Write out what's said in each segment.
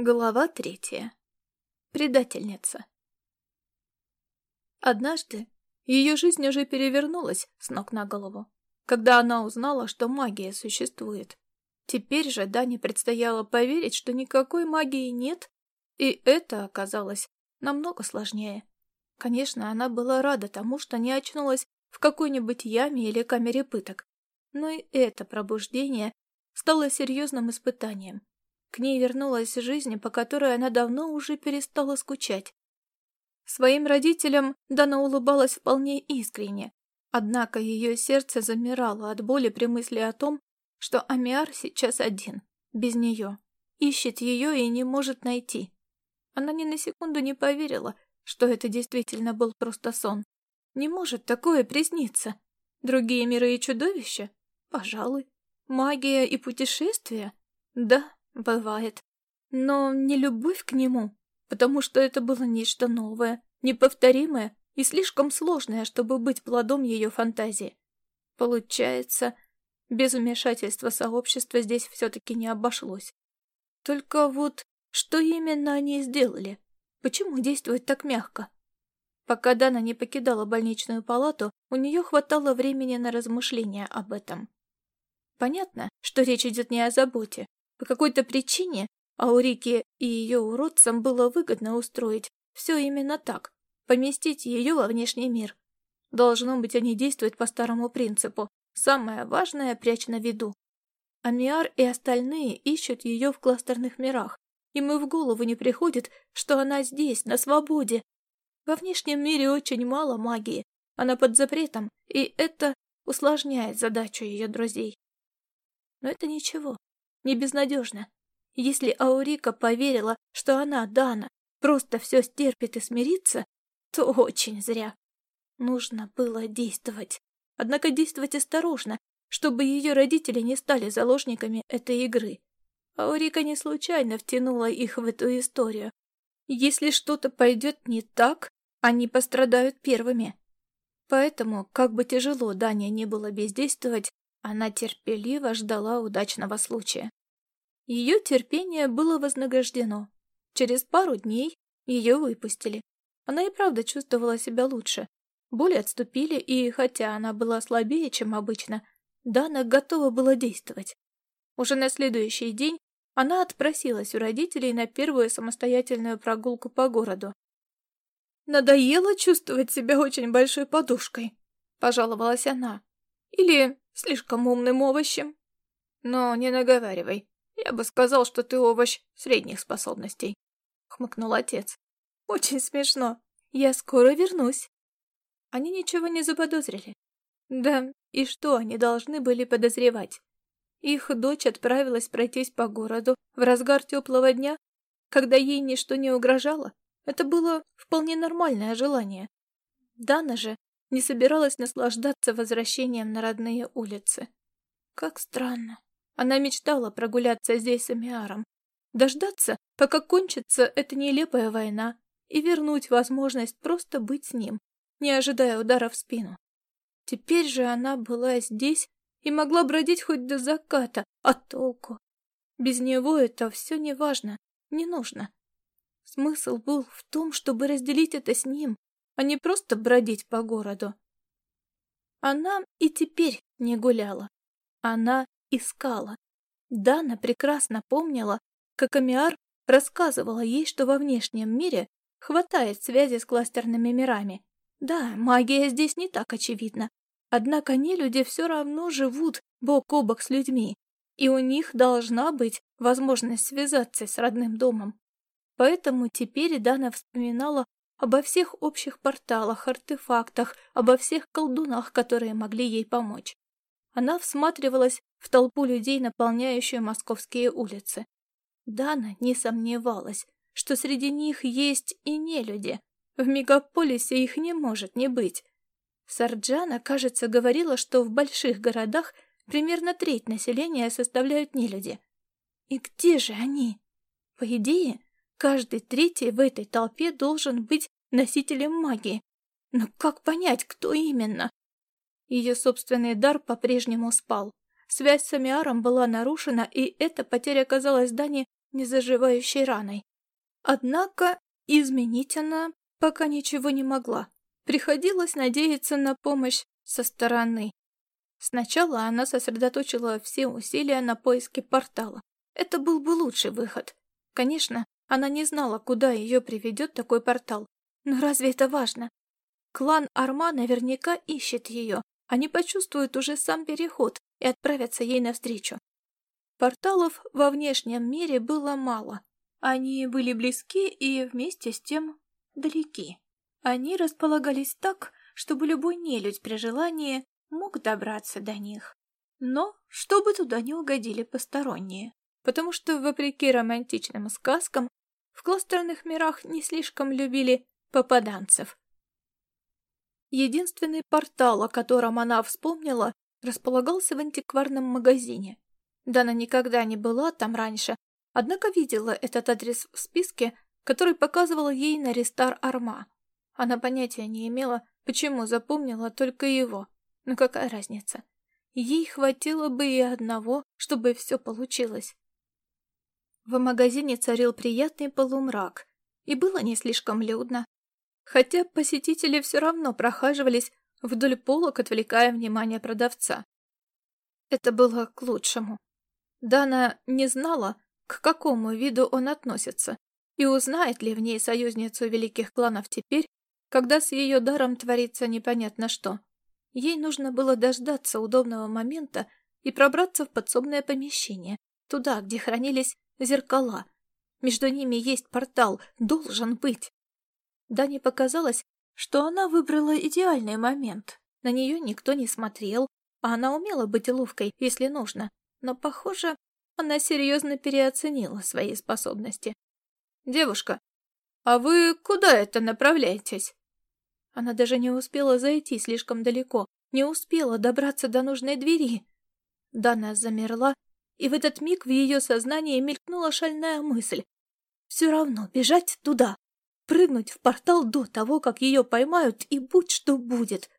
Глава третья. Предательница. Однажды ее жизнь уже перевернулась с ног на голову, когда она узнала, что магия существует. Теперь же Дане предстояло поверить, что никакой магии нет, и это оказалось намного сложнее. Конечно, она была рада тому, что не очнулась в какой-нибудь яме или камере пыток, но и это пробуждение стало серьезным испытанием. К ней вернулась жизнь, по которой она давно уже перестала скучать. Своим родителям Дана улыбалась вполне искренне, однако ее сердце замирало от боли при мысли о том, что Амиар сейчас один, без нее, ищет ее и не может найти. Она ни на секунду не поверила, что это действительно был просто сон. Не может такое присниться. Другие миры и чудовища? Пожалуй. Магия и путешествия? Да, Бывает. Но не любовь к нему, потому что это было нечто новое, неповторимое и слишком сложное, чтобы быть плодом ее фантазии. Получается, без вмешательства сообщества здесь все-таки не обошлось. Только вот, что именно они сделали? Почему действовать так мягко? Пока Дана не покидала больничную палату, у нее хватало времени на размышления об этом. Понятно, что речь идет не о заботе, по какой-то причине Аурике и ее уродцам было выгодно устроить все именно так, поместить ее во внешний мир. Должно быть, они действуют по старому принципу. Самое важное прячь на виду. Амиар и остальные ищут ее в кластерных мирах. Им и в голову не приходит, что она здесь, на свободе. Во внешнем мире очень мало магии. Она под запретом, и это усложняет задачу ее друзей. Но это ничего не безнадежно. Если Аурика поверила, что она, Дана, просто все стерпит и смирится, то очень зря. Нужно было действовать. Однако действовать осторожно, чтобы ее родители не стали заложниками этой игры. Аурика не случайно втянула их в эту историю. Если что-то пойдет не так, они пострадают первыми. Поэтому, как бы тяжело Дане не было бездействовать, она терпеливо ждала удачного случая. Ее терпение было вознаграждено. Через пару дней ее выпустили. Она и правда чувствовала себя лучше. Боли отступили, и хотя она была слабее, чем обычно, Дана готова была действовать. Уже на следующий день она отпросилась у родителей на первую самостоятельную прогулку по городу. «Надоело чувствовать себя очень большой подушкой», — пожаловалась она. «Или слишком умным овощем?» «Но не наговаривай. «Я бы сказал, что ты овощ средних способностей», — хмыкнул отец. «Очень смешно. Я скоро вернусь». Они ничего не заподозрили. Да, и что они должны были подозревать? Их дочь отправилась пройтись по городу в разгар теплого дня, когда ей ничто не угрожало. Это было вполне нормальное желание. Дана же не собиралась наслаждаться возвращением на родные улицы. Как странно. Она мечтала прогуляться здесь с Амиаром, дождаться, пока кончится эта нелепая война, и вернуть возможность просто быть с ним, не ожидая удара в спину. Теперь же она была здесь и могла бродить хоть до заката, а толку? Без него это все не важно, не нужно. Смысл был в том, чтобы разделить это с ним, а не просто бродить по городу. Она и теперь не гуляла. Она искала. Дана прекрасно помнила, как Амиар рассказывала ей, что во внешнем мире хватает связи с кластерными мирами. Да, магия здесь не так очевидна. Однако они люди все равно живут бок о бок с людьми, и у них должна быть возможность связаться с родным домом. Поэтому теперь Дана вспоминала обо всех общих порталах, артефактах, обо всех колдунах, которые могли ей помочь. Она всматривалась в толпу людей, наполняющую московские улицы. Дана не сомневалась, что среди них есть и нелюди. В мегаполисе их не может не быть. Сарджана, кажется, говорила, что в больших городах примерно треть населения составляют нелюди. И где же они? По идее, каждый третий в этой толпе должен быть носителем магии. Но как понять, кто именно? Ее собственный дар по-прежнему спал. Связь с Амиаром была нарушена, и эта потеря казалась Дане незаживающей раной. Однако изменить она пока ничего не могла. Приходилось надеяться на помощь со стороны. Сначала она сосредоточила все усилия на поиске портала. Это был бы лучший выход. Конечно, она не знала, куда ее приведет такой портал. Но разве это важно? Клан Арма наверняка ищет ее. Они почувствуют уже сам переход и отправятся ей навстречу. Порталов во внешнем мире было мало. Они были близки и вместе с тем далеки. Они располагались так, чтобы любой нелюдь при желании мог добраться до них. Но чтобы туда не угодили посторонние. Потому что, вопреки романтичным сказкам, в кластерных мирах не слишком любили попаданцев. Единственный портал, о котором она вспомнила, располагался в антикварном магазине. Дана никогда не была там раньше, однако видела этот адрес в списке, который показывал ей на Рестар Арма. Она понятия не имела, почему запомнила только его. Но какая разница? Ей хватило бы и одного, чтобы все получилось. В магазине царил приятный полумрак, и было не слишком людно хотя посетители все равно прохаживались вдоль полок, отвлекая внимание продавца. Это было к лучшему. Дана не знала, к какому виду он относится, и узнает ли в ней союзницу великих кланов теперь, когда с ее даром творится непонятно что. Ей нужно было дождаться удобного момента и пробраться в подсобное помещение, туда, где хранились зеркала. Между ними есть портал, должен быть. Дане показалось, что она выбрала идеальный момент. На нее никто не смотрел, а она умела быть ловкой, если нужно. Но, похоже, она серьезно переоценила свои способности. «Девушка, а вы куда это направляетесь?» Она даже не успела зайти слишком далеко, не успела добраться до нужной двери. Дана замерла, и в этот миг в ее сознании мелькнула шальная мысль. «Все равно бежать туда, прыгнуть в портал до того, как ее поймают, и будь что будет.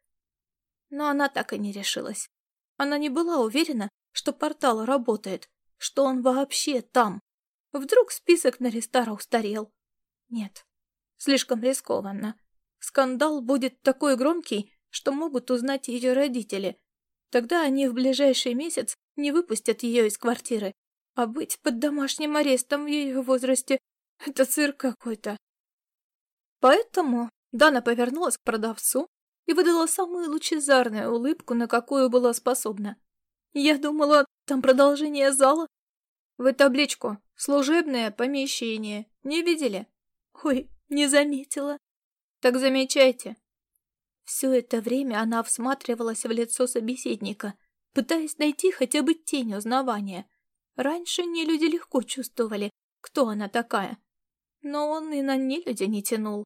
Но она так и не решилась. Она не была уверена, что портал работает, что он вообще там. Вдруг список на Рестара устарел. Нет, слишком рискованно. Скандал будет такой громкий, что могут узнать ее родители. Тогда они в ближайший месяц не выпустят ее из квартиры. А быть под домашним арестом в ее возрасте — это цирк какой-то. Поэтому Дана повернулась к продавцу и выдала самую лучезарную улыбку, на какую была способна. Я думала, там продолжение зала. Вы табличку «Служебное помещение» не видели? Ой, не заметила. Так замечайте. Все это время она всматривалась в лицо собеседника, пытаясь найти хотя бы тень узнавания. Раньше не люди легко чувствовали, кто она такая. Но он и на нелюдя не тянул.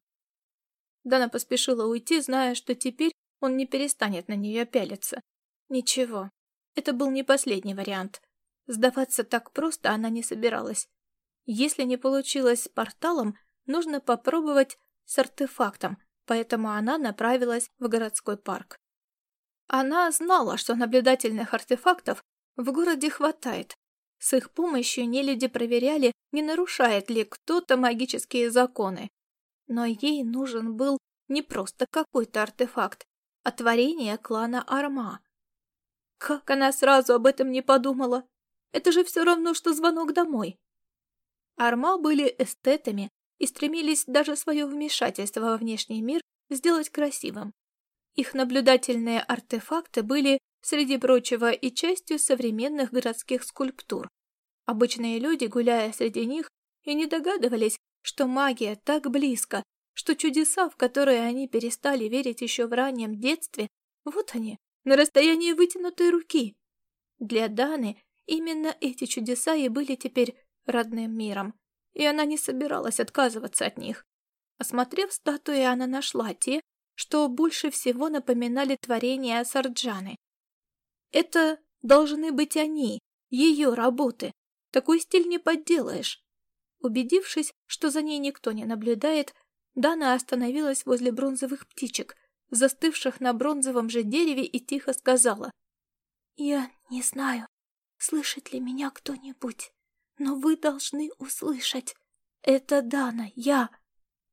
Дана поспешила уйти, зная, что теперь он не перестанет на нее пялиться. Ничего, это был не последний вариант. Сдаваться так просто она не собиралась. Если не получилось с порталом, нужно попробовать с артефактом, поэтому она направилась в городской парк. Она знала, что наблюдательных артефактов в городе хватает. С их помощью нелюди проверяли, не нарушает ли кто-то магические законы. Но ей нужен был не просто какой-то артефакт, а творение клана Арма. Как она сразу об этом не подумала? Это же все равно, что звонок домой. Арма были эстетами и стремились даже свое вмешательство во внешний мир сделать красивым. Их наблюдательные артефакты были, среди прочего, и частью современных городских скульптур. Обычные люди, гуляя среди них, и не догадывались, что магия так близко, что чудеса, в которые они перестали верить еще в раннем детстве, вот они, на расстоянии вытянутой руки. Для Даны именно эти чудеса и были теперь родным миром, и она не собиралась отказываться от них. Осмотрев статуи, она нашла те, что больше всего напоминали творения Сарджаны. Это должны быть они, ее работы. Такой стиль не подделаешь. Убедившись, что за ней никто не наблюдает, Дана остановилась возле бронзовых птичек, застывших на бронзовом же дереве, и тихо сказала. «Я не знаю, слышит ли меня кто-нибудь, но вы должны услышать. Это Дана, я.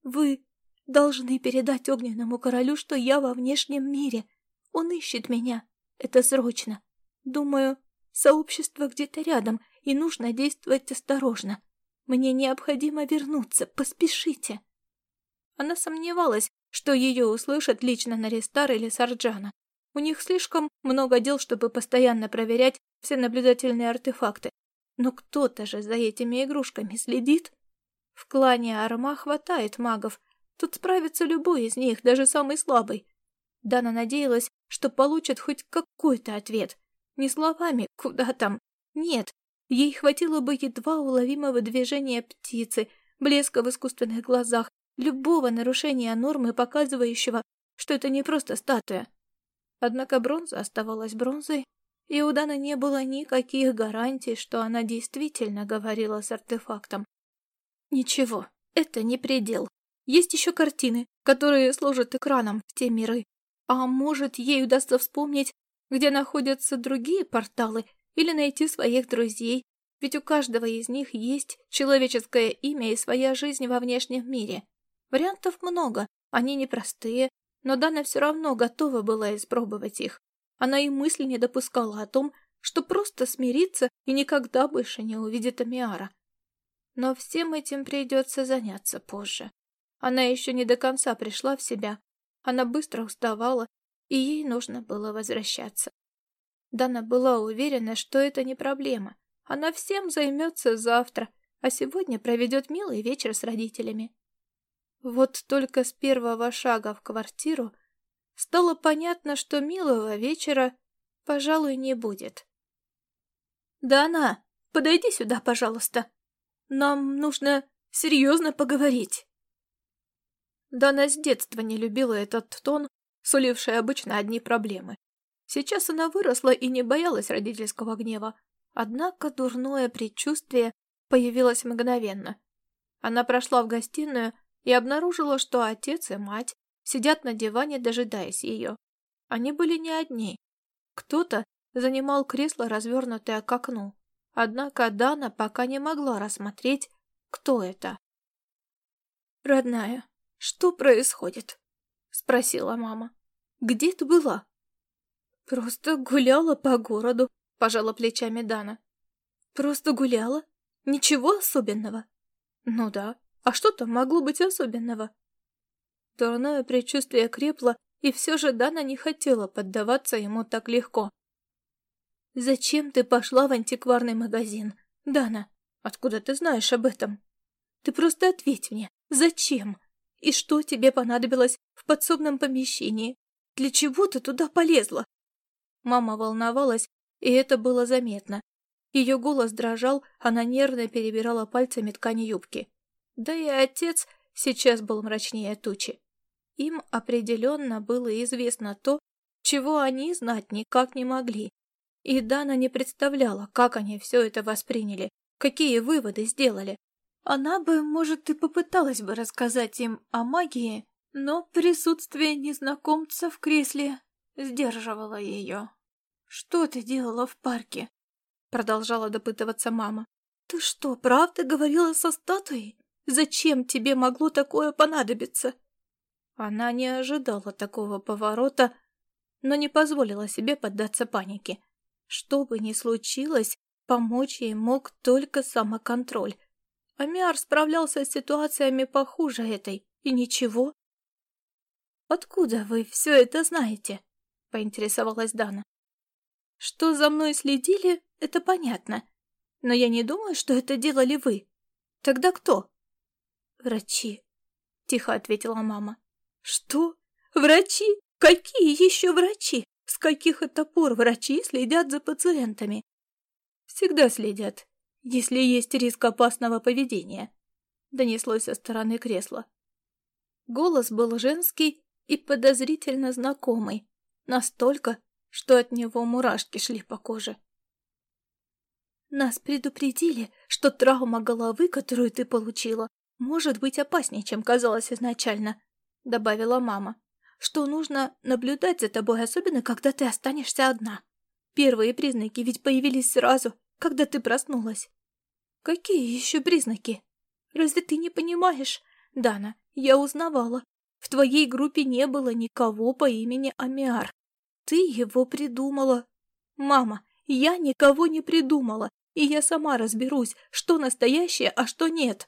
Вы должны передать огненному королю, что я во внешнем мире. Он ищет меня. Это срочно. Думаю, сообщество где-то рядом, и нужно действовать осторожно. Мне необходимо вернуться, поспешите. Она сомневалась, что ее услышат лично Наристар или Сарджана. У них слишком много дел, чтобы постоянно проверять все наблюдательные артефакты. Но кто-то же за этими игрушками следит. В клане Арма хватает магов. Тут справится любой из них, даже самый слабый. Дана надеялась, что получит хоть какой-то ответ. Не словами «куда там?». Нет, ей хватило бы едва уловимого движения птицы, блеска в искусственных глазах, любого нарушения нормы, показывающего, что это не просто статуя. Однако бронза оставалась бронзой, и у Даны не было никаких гарантий, что она действительно говорила с артефактом. Ничего, это не предел. Есть еще картины, которые служат экраном в те миры. А может, ей удастся вспомнить, где находятся другие порталы, или найти своих друзей, ведь у каждого из них есть человеческое имя и своя жизнь во внешнем мире. Вариантов много, они непростые, но Дана все равно готова была испробовать их. Она и мысли не допускала о том, что просто смирится и никогда больше не увидит Амиара. Но всем этим придется заняться позже. Она еще не до конца пришла в себя. Она быстро уставала, и ей нужно было возвращаться. Дана была уверена, что это не проблема. Она всем займется завтра, а сегодня проведет милый вечер с родителями. Вот только с первого шага в квартиру стало понятно, что милого вечера, пожалуй, не будет. «Дана, подойди сюда, пожалуйста. Нам нужно серьезно поговорить». Дана с детства не любила этот тон, суливший обычно одни проблемы. Сейчас она выросла и не боялась родительского гнева, однако дурное предчувствие появилось мгновенно. Она прошла в гостиную и обнаружила, что отец и мать сидят на диване, дожидаясь ее. Они были не одни. Кто-то занимал кресло, развернутое к окну. Однако Дана пока не могла рассмотреть, кто это. «Родная, что происходит?» — спросила мама. «Где ты была?» «Просто гуляла по городу», — пожала плечами Дана. «Просто гуляла? Ничего особенного?» «Ну да, а что там могло быть особенного? Дурное предчувствие крепло, и все же Дана не хотела поддаваться ему так легко. «Зачем ты пошла в антикварный магазин? Дана, откуда ты знаешь об этом? Ты просто ответь мне, зачем? И что тебе понадобилось в подсобном помещении? Для чего ты туда полезла?» Мама волновалась, и это было заметно. Ее голос дрожал, она нервно перебирала пальцами ткани юбки. Да и отец сейчас был мрачнее тучи. Им определенно было известно то, чего они знать никак не могли. И Дана не представляла, как они все это восприняли, какие выводы сделали. Она бы, может, и попыталась бы рассказать им о магии, но присутствие незнакомца в кресле сдерживало ее. «Что ты делала в парке?» Продолжала допытываться мама. «Ты что, правда говорила со статуей? Зачем тебе могло такое понадобиться?» Она не ожидала такого поворота, но не позволила себе поддаться панике. Что бы ни случилось, помочь ей мог только самоконтроль. Амиар справлялся с ситуациями похуже этой, и ничего. «Откуда вы все это знаете?» — поинтересовалась Дана. «Что за мной следили, это понятно. Но я не думаю, что это делали вы. Тогда кто?» «Врачи», — тихо ответила мама. «Что? Врачи? Какие еще врачи? С каких это пор врачи следят за пациентами?» «Всегда следят, если есть риск опасного поведения», — донеслось со стороны кресла. Голос был женский и подозрительно знакомый, настолько, что от него мурашки шли по коже. «Нас предупредили, что травма головы, которую ты получила, может быть опаснее, чем казалось изначально», — добавила мама. «Что нужно наблюдать за тобой, особенно когда ты останешься одна. Первые признаки ведь появились сразу, когда ты проснулась». Какие еще признаки? Разве ты не понимаешь? Дана, я узнавала. В твоей группе не было никого по имени Амиар. Ты его придумала. Мама, я никого не придумала, и я сама разберусь, что настоящее, а что нет.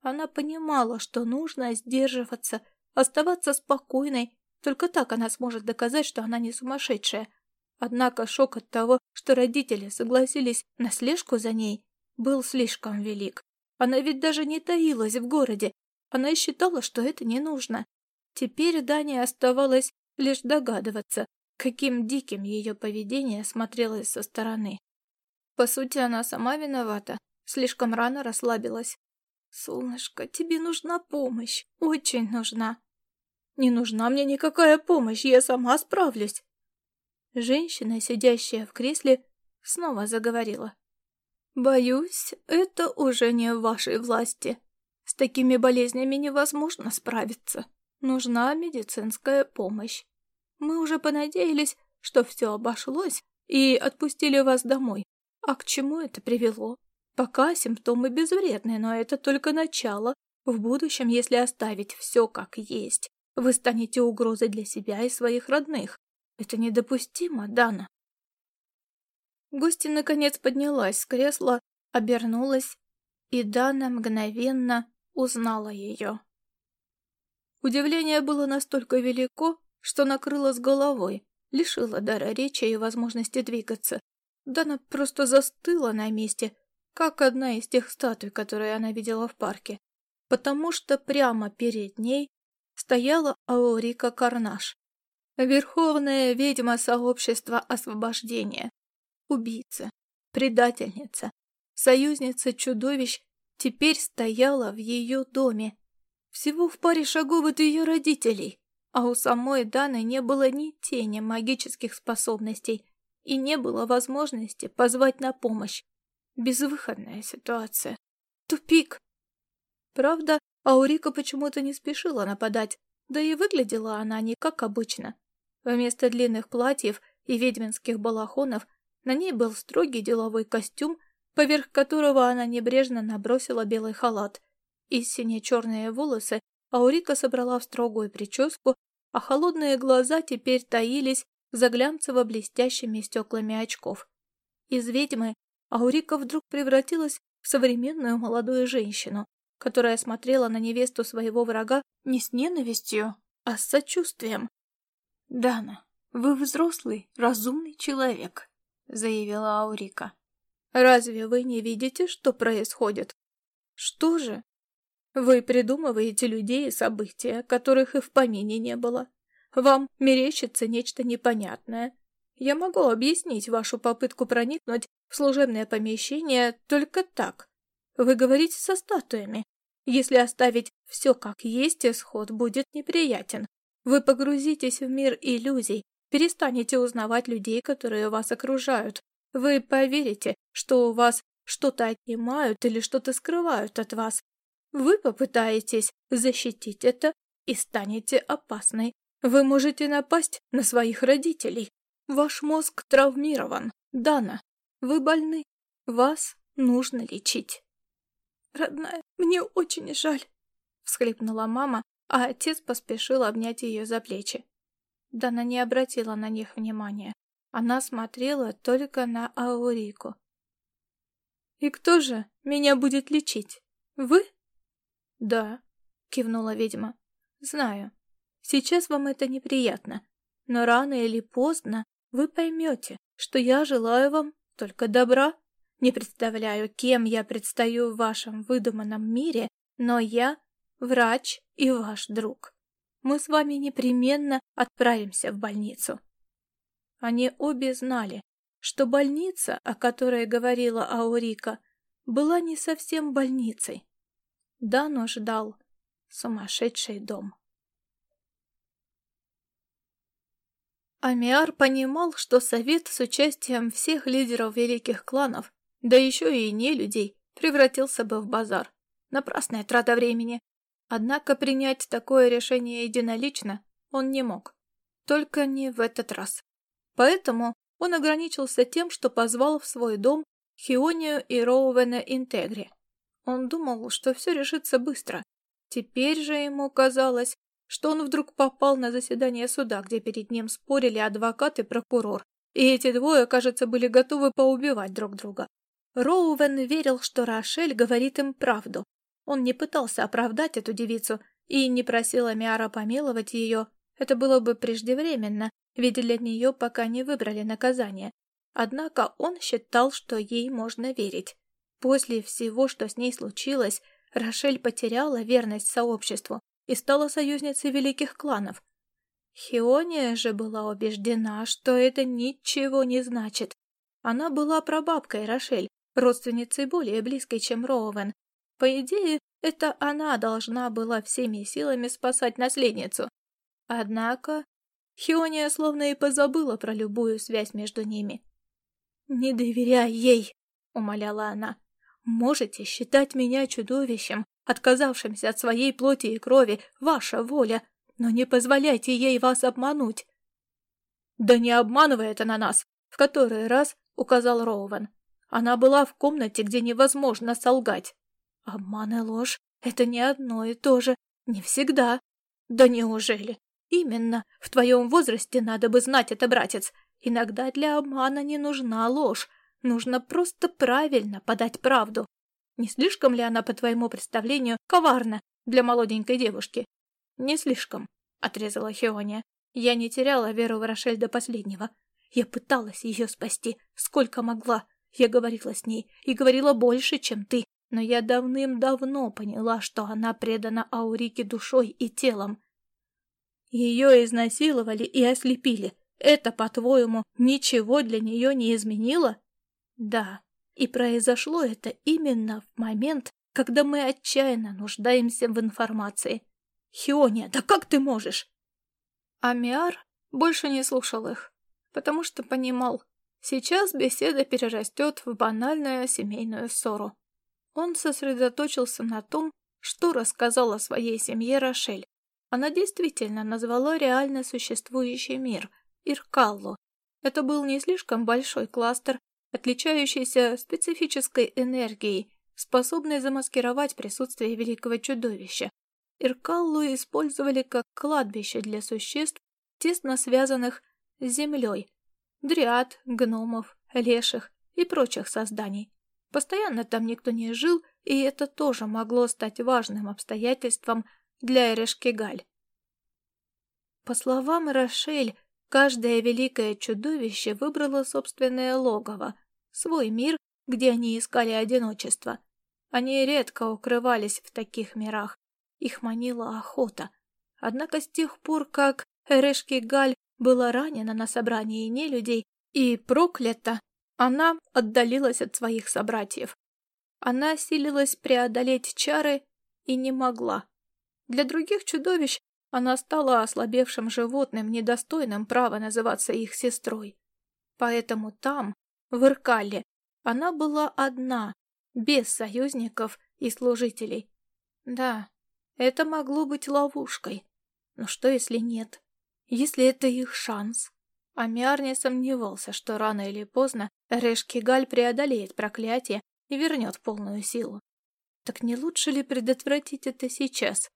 Она понимала, что нужно сдерживаться, оставаться спокойной. Только так она сможет доказать, что она не сумасшедшая. Однако шок от того, что родители согласились на слежку за ней, был слишком велик. Она ведь даже не таилась в городе. Она считала, что это не нужно. Теперь Дане оставалось лишь догадываться, каким диким ее поведение смотрелось со стороны. По сути, она сама виновата. Слишком рано расслабилась. «Солнышко, тебе нужна помощь. Очень нужна». «Не нужна мне никакая помощь, я сама справлюсь». Женщина, сидящая в кресле, снова заговорила. «Боюсь, это уже не в вашей власти. С такими болезнями невозможно справиться. Нужна медицинская помощь. Мы уже понадеялись, что все обошлось, и отпустили вас домой. А к чему это привело? Пока симптомы безвредны, но это только начало. В будущем, если оставить все как есть, вы станете угрозой для себя и своих родных. Это недопустимо, Дана. Гостья наконец поднялась с кресла, обернулась, и Дана мгновенно узнала ее. Удивление было настолько велико, что накрыло с головой, лишило дара речи и возможности двигаться. Дана просто застыла на месте, как одна из тех статуй, которые она видела в парке, потому что прямо перед ней стояла Аурика Карнаш, верховная ведьма сообщества освобождения, убийца, предательница, союзница чудовищ теперь стояла в ее доме, всего в паре шагов от ее родителей, а у самой Даны не было ни тени магических способностей и не было возможности позвать на помощь. Безвыходная ситуация. Тупик. Правда, Аурика почему-то не спешила нападать, да и выглядела она не как обычно. Вместо длинных платьев и ведьминских балахонов на ней был строгий деловой костюм, поверх которого она небрежно набросила белый халат. И сине-черные волосы Аурика собрала в строгую прическу, а холодные глаза теперь таились за глянцево-блестящими стеклами очков. Из ведьмы Аурика вдруг превратилась в современную молодую женщину, которая смотрела на невесту своего врага не с ненавистью, а с сочувствием. «Дана, вы взрослый, разумный человек», — заявила Аурика. «Разве вы не видите, что происходит?» «Что же?» «Вы придумываете людей и события, которых и в помине не было. Вам мерещится нечто непонятное. Я могу объяснить вашу попытку проникнуть в служебное помещение только так. Вы говорите со статуями. Если оставить все как есть, исход будет неприятен. Вы погрузитесь в мир иллюзий, перестанете узнавать людей, которые вас окружают. Вы поверите, что у вас что-то отнимают или что-то скрывают от вас. Вы попытаетесь защитить это и станете опасной. Вы можете напасть на своих родителей. Ваш мозг травмирован. Дана, вы больны. Вас нужно лечить. Родная, мне очень жаль, всхлипнула мама, а отец поспешил обнять ее за плечи. Дана не обратила на них внимания. Она смотрела только на Аурику. «И кто же меня будет лечить? Вы?» «Да», — кивнула ведьма. «Знаю. Сейчас вам это неприятно, но рано или поздно вы поймете, что я желаю вам только добра. Не представляю, кем я предстаю в вашем выдуманном мире, но я врач и ваш друг. Мы с вами непременно отправимся в больницу». Они обе знали, что больница, о которой говорила Аурика, была не совсем больницей. Дану ждал сумасшедший дом. Амиар понимал, что совет с участием всех лидеров великих кланов, да еще и не людей, превратился бы в базар. Напрасная трата времени. Однако принять такое решение единолично он не мог. Только не в этот раз. Поэтому он ограничился тем, что позвал в свой дом Хионию и Роувена Интегри. Он думал, что все решится быстро. Теперь же ему казалось, что он вдруг попал на заседание суда, где перед ним спорили адвокат и прокурор, и эти двое, кажется, были готовы поубивать друг друга. Роувен верил, что Рошель говорит им правду. Он не пытался оправдать эту девицу и не просил Амиара помиловать ее. Это было бы преждевременно, ведь для нее пока не выбрали наказание. Однако он считал, что ей можно верить. После всего, что с ней случилось, Рошель потеряла верность сообществу и стала союзницей великих кланов. Хиония же была убеждена, что это ничего не значит. Она была прабабкой Рошель, родственницей более близкой, чем Роуэн. По идее, это она должна была всеми силами спасать наследницу. Однако Хиония словно и позабыла про любую связь между ними. «Не доверяй ей!» — умоляла она. «Можете считать меня чудовищем, отказавшимся от своей плоти и крови, ваша воля, но не позволяйте ей вас обмануть!» «Да не обманывает она нас!» — в который раз указал Роуэн. «Она была в комнате, где невозможно солгать!» «Обман и ложь — это не одно и то же, не всегда!» «Да неужели?» «Именно, в твоем возрасте надо бы знать это, братец. Иногда для обмана не нужна ложь, нужно просто правильно подать правду. Не слишком ли она, по твоему представлению, коварна для молоденькой девушки?» «Не слишком», — отрезала Хеония. «Я не теряла веру в Рошель до последнего. Я пыталась ее спасти, сколько могла. Я говорила с ней и говорила больше, чем ты, но я давным-давно поняла, что она предана Аурике душой и телом. Ее изнасиловали и ослепили. Это, по-твоему, ничего для нее не изменило? Да, и произошло это именно в момент, когда мы отчаянно нуждаемся в информации. Хиония, да как ты можешь? Амиар больше не слушал их, потому что понимал, сейчас беседа перерастет в банальную семейную ссору. Он сосредоточился на том, что рассказал о своей семье Рошель, она действительно назвала реально существующий мир – Иркаллу. Это был не слишком большой кластер, отличающийся специфической энергией, способной замаскировать присутствие великого чудовища. Иркаллу использовали как кладбище для существ, тесно связанных с землей, дриад, гномов, леших и прочих созданий. Постоянно там никто не жил, и это тоже могло стать важным обстоятельством – для Эрешкигаль. По словам Рошель, каждое великое чудовище выбрало собственное логово, свой мир, где они искали одиночество. Они редко укрывались в таких мирах, их манила охота. Однако с тех пор, как Эрешкигаль была ранена на собрании нелюдей и проклята, она отдалилась от своих собратьев. Она силилась преодолеть чары и не могла. Для других чудовищ она стала ослабевшим животным, недостойным права называться их сестрой. Поэтому там, в Иркале, она была одна, без союзников и служителей. Да, это могло быть ловушкой. Но что, если нет? Если это их шанс? Амиар не сомневался, что рано или поздно Решкигаль преодолеет проклятие и вернет полную силу. Так не лучше ли предотвратить это сейчас?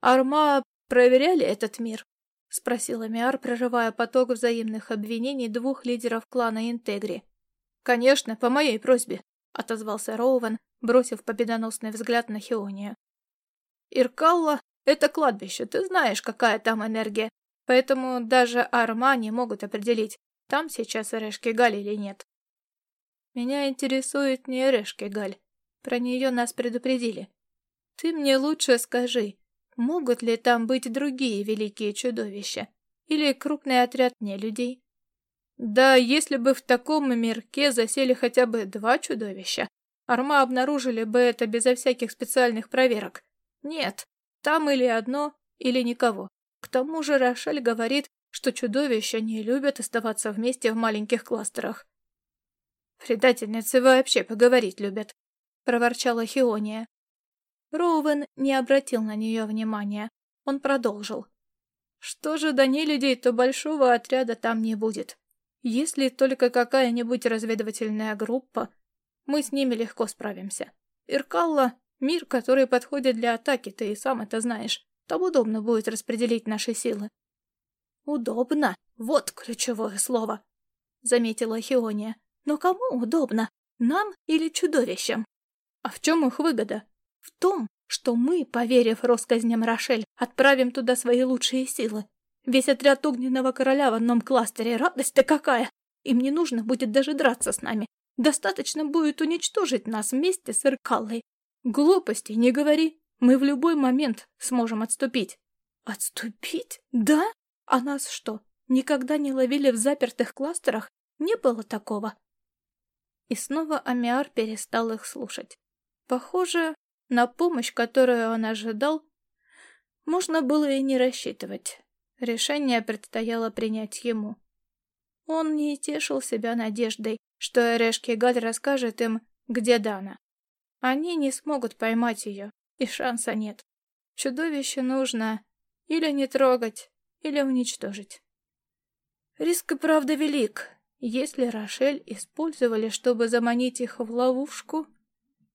«Арма проверяли этот мир?» — спросила Миар, прерывая поток взаимных обвинений двух лидеров клана Интегри. «Конечно, по моей просьбе», — отозвался Роуэн, бросив победоносный взгляд на Хионию. «Иркалла — это кладбище, ты знаешь, какая там энергия, поэтому даже Арма не могут определить, там сейчас Эрешкигаль или нет». «Меня интересует не Эрешкигаль, про нее нас предупредили. Ты мне лучше скажи, Могут ли там быть другие великие чудовища? Или крупный отряд нелюдей? Да, если бы в таком мирке засели хотя бы два чудовища, Арма обнаружили бы это безо всяких специальных проверок. Нет, там или одно, или никого. К тому же Рошаль говорит, что чудовища не любят оставаться вместе в маленьких кластерах. «Предательницы вообще поговорить любят», — проворчала Хиония. Роуэн не обратил на нее внимания. Он продолжил. Что же до нелюдей, то большого отряда там не будет. Если только какая-нибудь разведывательная группа, мы с ними легко справимся. Иркалла — мир, который подходит для атаки, ты и сам это знаешь. Там удобно будет распределить наши силы. «Удобно? Вот ключевое слово», — заметила Хиония. «Но кому удобно? Нам или чудовищам?» «А в чем их выгода?» «В том, что мы, поверив россказням Рошель, отправим туда свои лучшие силы. Весь отряд Огненного Короля в одном кластере. Радость-то какая! Им не нужно будет даже драться с нами. Достаточно будет уничтожить нас вместе с Иркаллой. Глупости не говори. Мы в любой момент сможем отступить. Отступить? Да? А нас что, никогда не ловили в запертых кластерах? Не было такого. И снова Амиар перестал их слушать. Похоже, на помощь, которую он ожидал, можно было и не рассчитывать. Решение предстояло принять ему. Он не тешил себя надеждой, что Эрешки Галь расскажет им, где Дана. Они не смогут поймать ее, и шанса нет. Чудовище нужно или не трогать, или уничтожить. Риск и правда велик. Если Рошель использовали, чтобы заманить их в ловушку,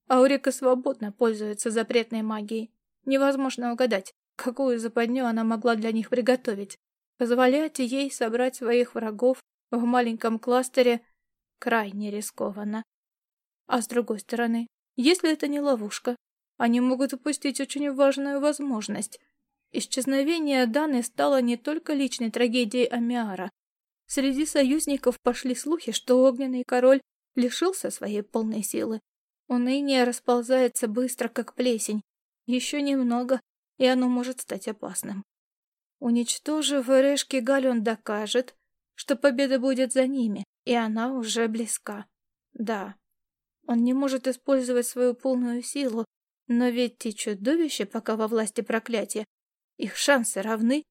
Аурика свободно пользуется запретной магией. Невозможно угадать, Какую западню она могла для них приготовить? Позволять ей собрать своих врагов в маленьком кластере крайне рискованно. А с другой стороны, если это не ловушка, они могут упустить очень важную возможность. Исчезновение Даны стало не только личной трагедией Амиара. Среди союзников пошли слухи, что Огненный Король лишился своей полной силы. Уныние расползается быстро, как плесень. Еще немного, и оно может стать опасным. Уничтожив Эрешки Гален докажет, что победа будет за ними, и она уже близка. Да, он не может использовать свою полную силу, но ведь те чудовища пока во власти проклятия. Их шансы равны.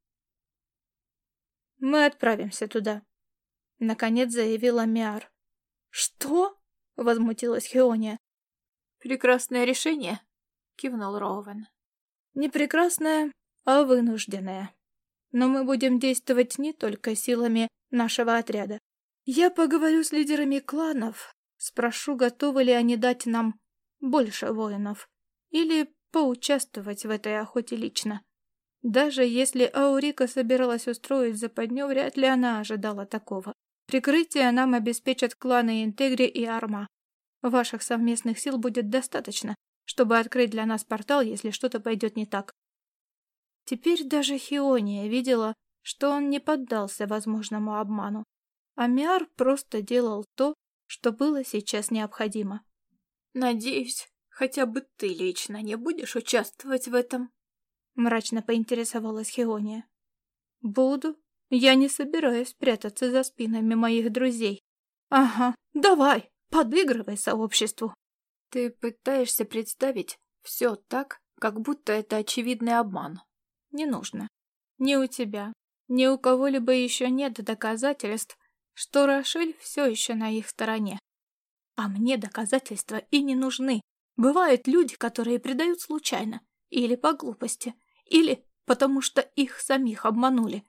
Мы отправимся туда, — наконец заявила Миар. Что? — возмутилась Хеония. Прекрасное решение, — кивнул Роуэн. Не прекрасная, а вынужденная. Но мы будем действовать не только силами нашего отряда. Я поговорю с лидерами кланов, спрошу, готовы ли они дать нам больше воинов. Или поучаствовать в этой охоте лично. Даже если Аурика собиралась устроить западню, вряд ли она ожидала такого. Прикрытие нам обеспечат кланы Интегри и Арма. Ваших совместных сил будет достаточно, чтобы открыть для нас портал, если что-то пойдет не так. Теперь даже Хиония видела, что он не поддался возможному обману. Амиар просто делал то, что было сейчас необходимо. «Надеюсь, хотя бы ты лично не будешь участвовать в этом?» Мрачно поинтересовалась Хиония. «Буду. Я не собираюсь прятаться за спинами моих друзей. Ага, давай, подыгрывай сообществу». Ты пытаешься представить все так, как будто это очевидный обман. Не нужно. Ни у тебя, ни у кого-либо еще нет доказательств, что Рошель все еще на их стороне. А мне доказательства и не нужны. Бывают люди, которые предают случайно, или по глупости, или потому что их самих обманули.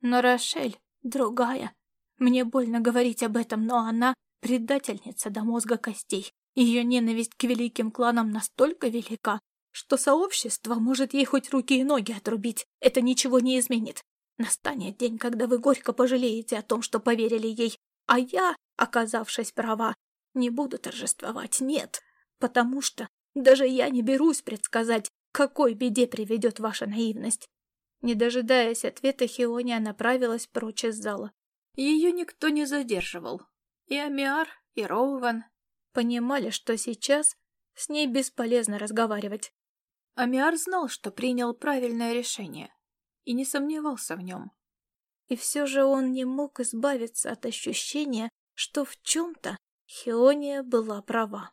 Но Рошель другая. Мне больно говорить об этом, но она предательница до мозга костей. Ее ненависть к великим кланам настолько велика, что сообщество может ей хоть руки и ноги отрубить. Это ничего не изменит. Настанет день, когда вы горько пожалеете о том, что поверили ей. А я, оказавшись права, не буду торжествовать, нет. Потому что даже я не берусь предсказать, какой беде приведет ваша наивность. Не дожидаясь ответа, Хиония направилась прочь из зала. Ее никто не задерживал. И Амиар, и Роуван, понимали, что сейчас с ней бесполезно разговаривать. Амиар знал, что принял правильное решение, и не сомневался в нем. И все же он не мог избавиться от ощущения, что в чем-то Хиония была права.